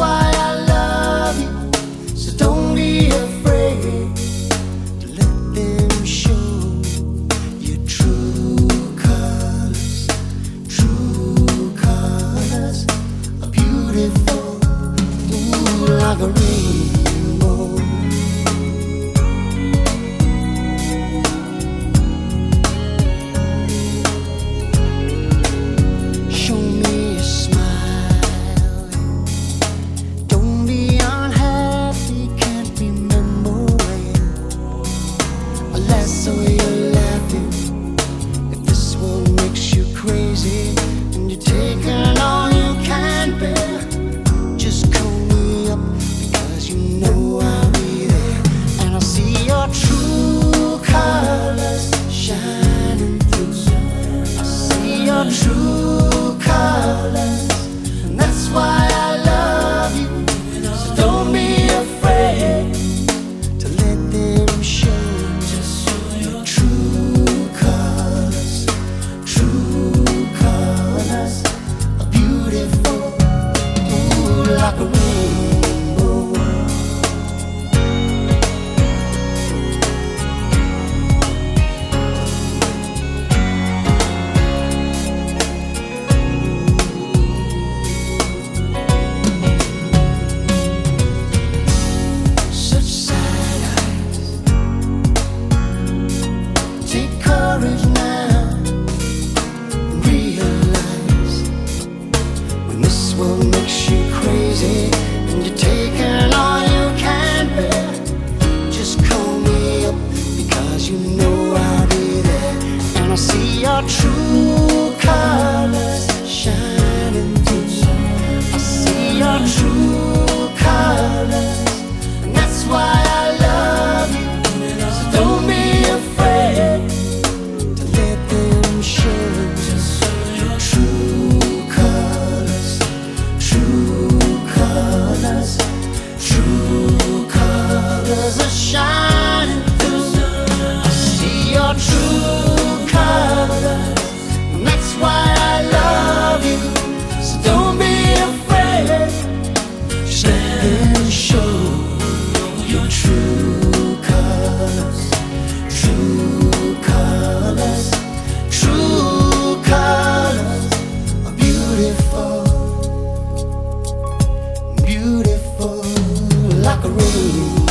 why of truth. macaroni.